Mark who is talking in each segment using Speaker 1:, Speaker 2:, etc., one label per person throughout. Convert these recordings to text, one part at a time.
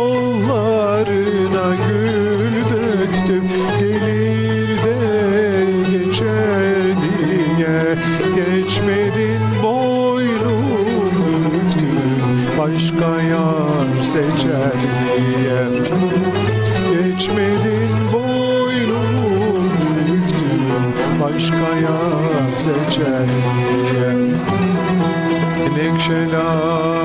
Speaker 1: yollarına gül döktüm Gelir de geçer diye geçmedin boynumu Başka yar seçer diye geçmedin boynumu Başka yar seçer diye Melek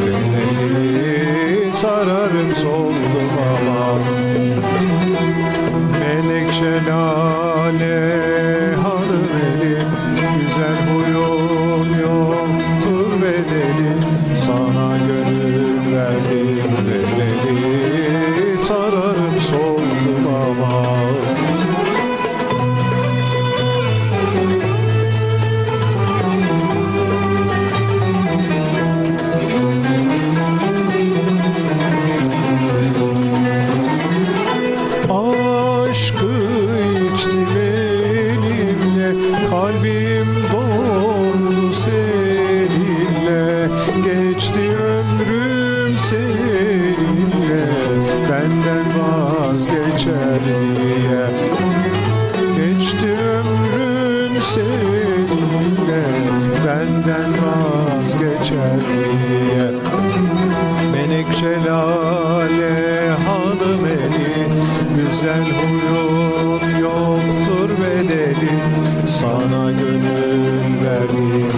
Speaker 1: verdim bedeli Sararım soldum ama Menekşe Güzel huyum yoktur bedeli. Sana gönül verdim vazgeçer diye Geçti ömrüm seninle Benden vazgeçer diye Menekşe lale hanım eli Güzel huyum yoktur bedeli. Sana gönül verdim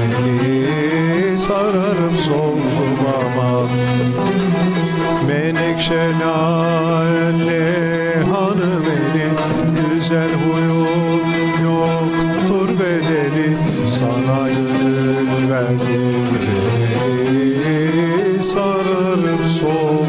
Speaker 1: bedeli Sararım soldum ama Menekşe lale güzel huyum yoktur bedeli sana gönül verdim sararım soğuk